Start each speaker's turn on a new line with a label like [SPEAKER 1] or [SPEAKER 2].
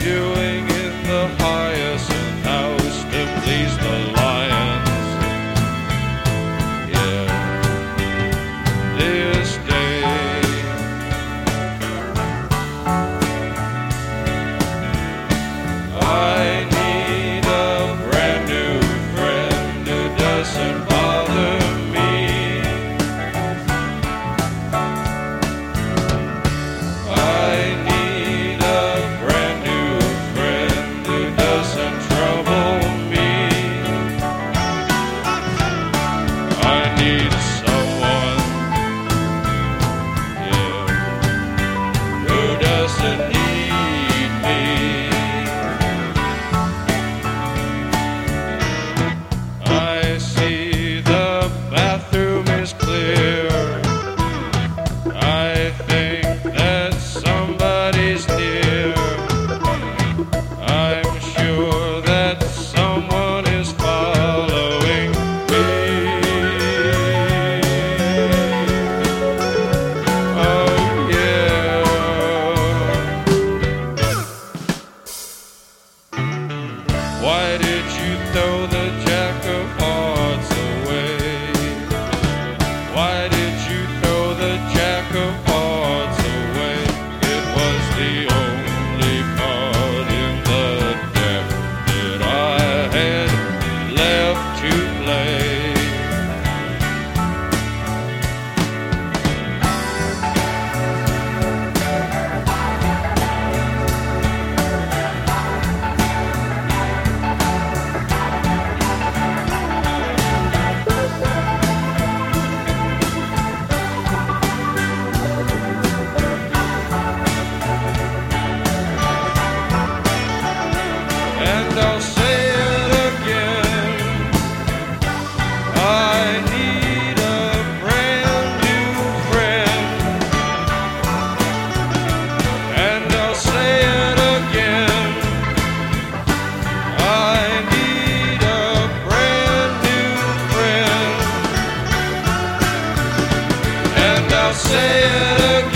[SPEAKER 1] doing in the heart. Why did you throw the say it again.